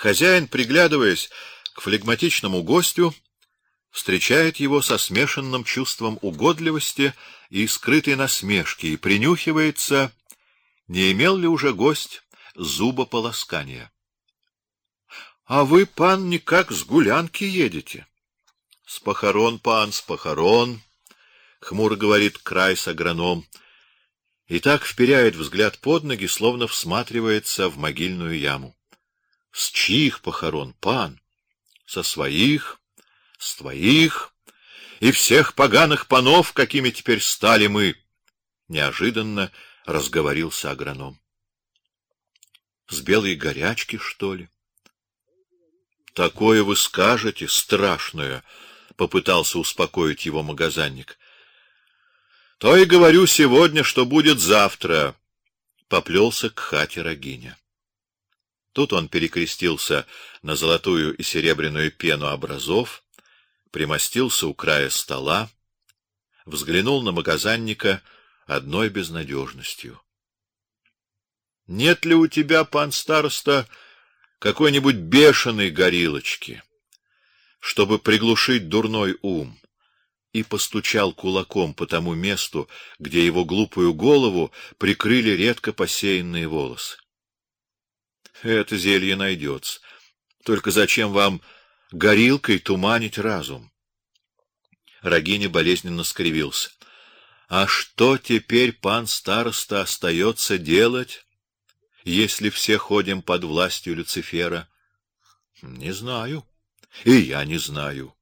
Хозяин, приглядываясь к флегматичному гостю, встречает его со смешанным чувством угодливости и скрытой насмешки и принюхивается, не имел ли уже гость зубополоскания. А вы, пан, никак с гулянки едете? С похорон, пан, с похорон, хмуро говорит крайс агроном. И так вперяет взгляд под ноги, словно всматривается в могильную яму. С чьих похорон, пан? Со своих, с твоих и всех поганых панов, какими теперь стали мы. Неожиданно разговорился агроном. С белой горячки, что ли? Такое вы скажете, страшное, попытался успокоить его магазинник. То и говорю сегодня, что будет завтра. Поплелся к хате Рогиня. Тут он перекрестился на золотую и серебряную пену образов, примостился у края стола, взглянул на магазинника одной безнадежностью. Нет ли у тебя, пан староста, какой-нибудь бешеной горилочки, чтобы приглушить дурной ум? И постучал кулаком по тому месту, где его глупую голову прикрыли редко посеянные волосы. Это зелье найдется. Только зачем вам горилкой туманить разум? Рогиня болезненно скривился. А что теперь, пан староста, остается делать, если все ходим под властью Люцифера? Не знаю. И я не знаю.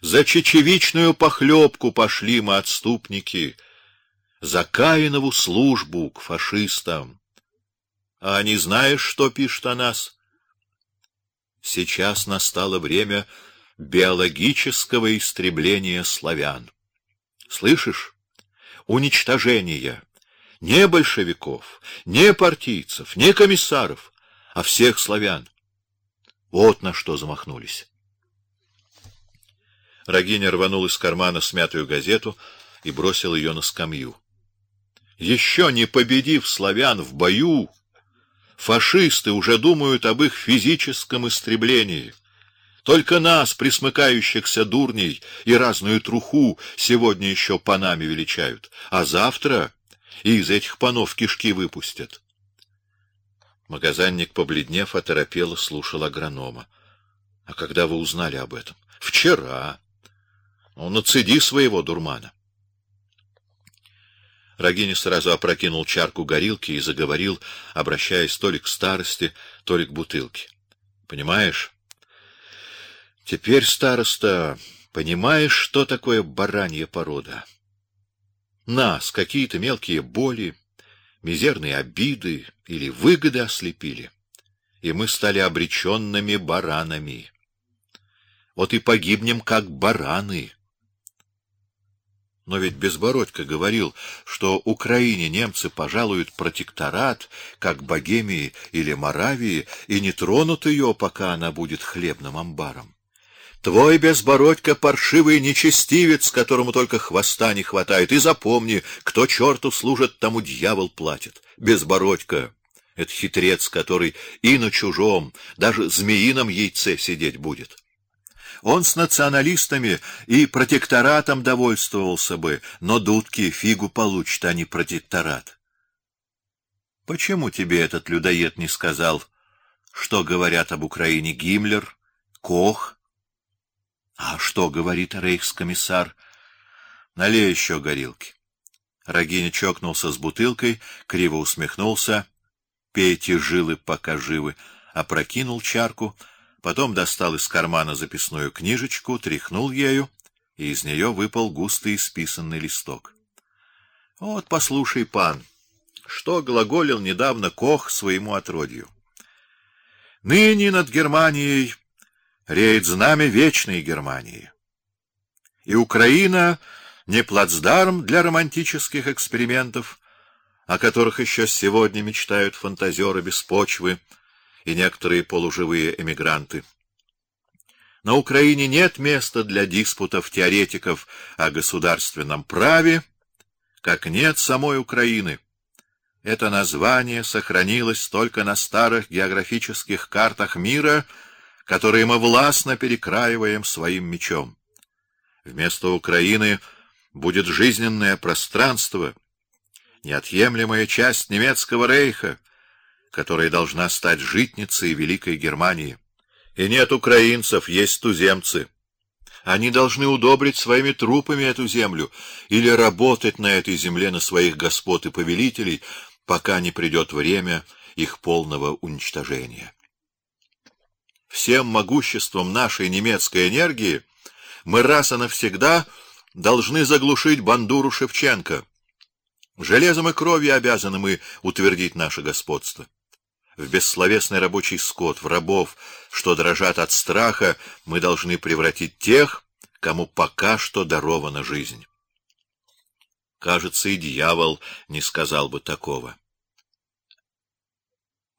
За чечевичную похлебку пошли мы отступники, за Каинову службу к фашистам. А не знаешь, что пишут о нас? Сейчас настало время биологического истребления славян. Слышишь? Уничтожения не большевиков, не партийцев, не комиссаров, а всех славян. Вот на что замахнулись. Рогиня рванул из кармана смятую газету и бросил ее на скамью. Еще не победив славян в бою, Фашисты уже думают об их физическом истреблении. Только нас, присмыкающихся дурней и разную труху, сегодня еще панами величают, а завтра и из этих панов кишки выпустят. Магазинник, побледнев, оторопело слушал агронома. А когда вы узнали об этом? Вчера. Ну, нацеди своего дурмана. Рогиня сразу опрокинул чарку горилки и заговорил, обращаясь то ли к старости, то ли к бутылке. Понимаешь? Теперь староста, понимаешь, что такое баранья порода? Нас какие-то мелкие боли, мизерные обиды или выгоды ослепили, и мы стали обреченными баранами. Вот и погибнем как бараны. Но ведь Безбородько говорил, что Украине немцы пожалуют протекторат, как Богемии или Моравии, и не тронут ее, пока она будет хлебным амбаром. Твой Безбородько паршивый нечестивец, которому только хвоста не хватает. И запомни, кто черту служит, тому дьявол платит. Безбородько — это хитрец, который и на чужом, даже змеином яйце сидеть будет. Он с националистами и протекторатом довольствовался бы, но дудки фигу получат, а не протекторат. Почему тебе этот людоед не сказал, что говорят об Украине Гиммлер, Кох? А что говорит рейхскомиссар? Налей еще горилки. Рогиня чокнулся с бутылкой, криво усмехнулся. Пейте жилы, пока живы, опрокинул чарку — Потом достал из кармана записную книжечку, тряхнул ею, и из нее выпал густый исписанный листок. Вот послушай, пан, что глаголил недавно Кох своему отродью. Ныне над Германией реет знамя вечной Германии. И Украина не плацдарм для романтических экспериментов, о которых еще сегодня мечтают фантазеры без почвы, и некоторые полуживые эмигранты. На Украине нет места для диспутов теоретиков о государственном праве, как нет самой Украины. Это название сохранилось только на старых географических картах мира, которые мы властно перекраиваем своим мечом. Вместо Украины будет жизненное пространство, неотъемлемая часть немецкого рейха, которая должна стать житницей великой Германии. И нет украинцев, есть туземцы. Они должны удобрить своими трупами эту землю или работать на этой земле на своих господ и повелителей, пока не придет время их полного уничтожения. Всем могуществом нашей немецкой энергии мы раз и навсегда должны заглушить бандуру Шевченко. Железом и кровью обязаны мы утвердить наше господство. В бессловесный рабочий скот, в рабов, что дрожат от страха, мы должны превратить тех, кому пока что дарована жизнь. Кажется, и дьявол не сказал бы такого.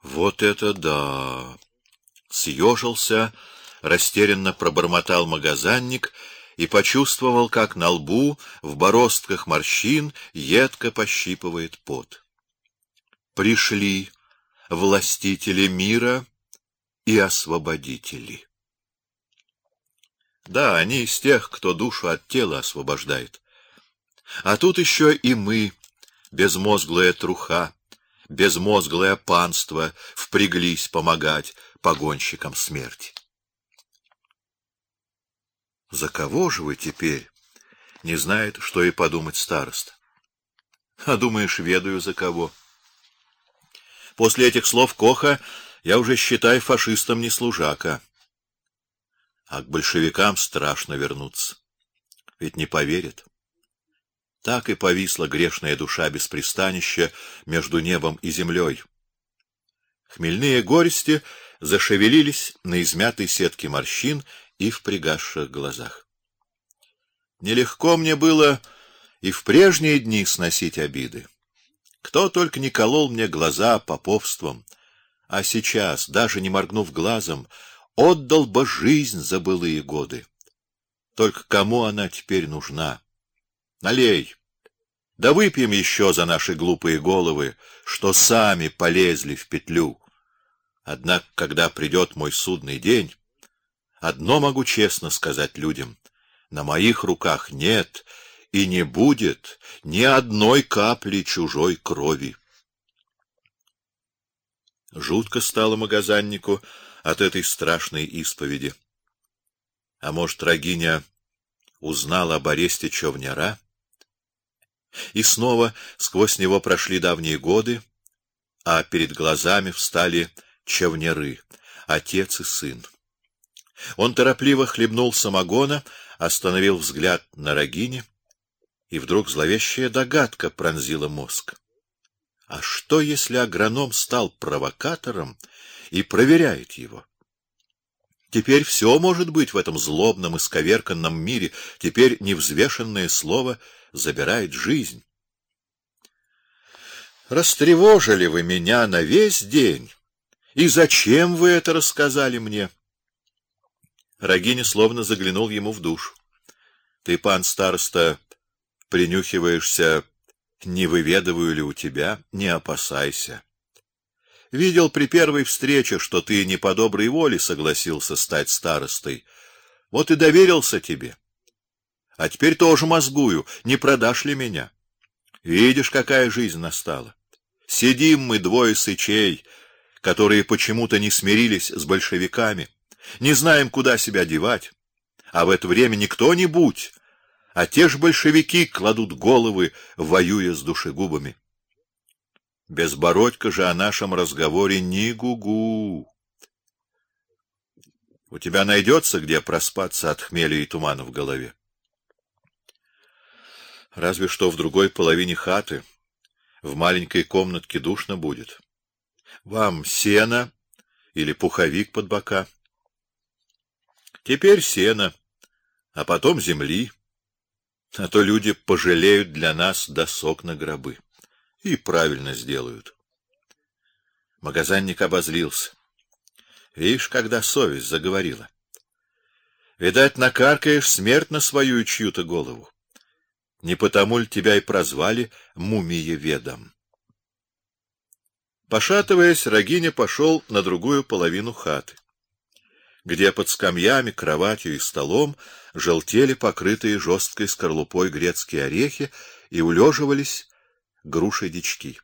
Вот это да! Съежился, растерянно пробормотал магазинник и почувствовал, как на лбу в бороздках морщин едко пощипывает пот. Пришли властители мира и освободители. Да, они из тех, кто душу от тела освобождает. А тут еще и мы, безмозглая труха, безмозглое панство, впряглись помогать погонщикам смерти. За кого же вы теперь? Не знает, что и подумать староста. А думаешь, ведаю за кого? После этих слов Коха я уже считаю фашистом не служака. А к большевикам страшно вернуться. Ведь не поверят. Так и повисла грешная душа без пристанища между небом и землей. Хмельные горести зашевелились на измятой сетке морщин и в пригасших глазах. Нелегко мне было и в прежние дни сносить обиды. Кто только не колол мне глаза поповством, а сейчас, даже не моргнув глазом, отдал бы жизнь за былые годы. Только кому она теперь нужна? Налей. Да выпьем еще за наши глупые головы, что сами полезли в петлю. Однако, когда придет мой судный день, одно могу честно сказать людям: на моих руках нет и не будет ни одной капли чужой крови. Жутко стало магазиннику от этой страшной исповеди. А может, Рагиня узнала об аресте Човняра? И снова сквозь него прошли давние годы, а перед глазами встали Човняры, отец и сын. Он торопливо хлебнул самогона, остановил взгляд на Рагине, и вдруг зловещая догадка пронзила мозг. А что, если агроном стал провокатором и проверяет его? Теперь все может быть в этом злобном и сковерканном мире. Теперь невзвешенное слово забирает жизнь. Растревожили вы меня на весь день. И зачем вы это рассказали мне? Рогиня словно заглянул ему в душу. Ты, пан староста, принюхиваешься, не выведываю ли у тебя, не опасайся. Видел при первой встрече, что ты не по доброй воле согласился стать старостой. Вот и доверился тебе. А теперь тоже мозгую, не продашь ли меня? Видишь, какая жизнь настала. Сидим мы двое сычей, которые почему-то не смирились с большевиками, не знаем, куда себя девать. А в это время не кто-нибудь, а те же большевики кладут головы, воюя с душегубами. Безбородько же о нашем разговоре ни гугу. У тебя найдется где проспаться от хмеля и тумана в голове. Разве что в другой половине хаты, в маленькой комнатке душно будет. Вам сено или пуховик под бока? Теперь сено, а потом земли. А то люди пожалеют для нас досок на гробы. И правильно сделают. Магазинник обозлился. Видишь, когда совесть заговорила. Видать, накаркаешь на свою чью-то голову. Не потому ли тебя и прозвали мумиеведом? Пошатываясь, Рогиня пошел на другую половину хаты, где под скамьями, кроватью и столом желтели покрытые жесткой скорлупой грецкие орехи и улеживались груши-дички.